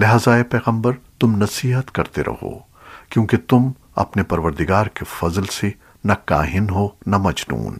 لہذا پیغمبر، تم نصیحت کرتے رہو، کیونکہ تم اپنے پروردگار کے فضل سے نہ کاہن ہو، نہ مجنون۔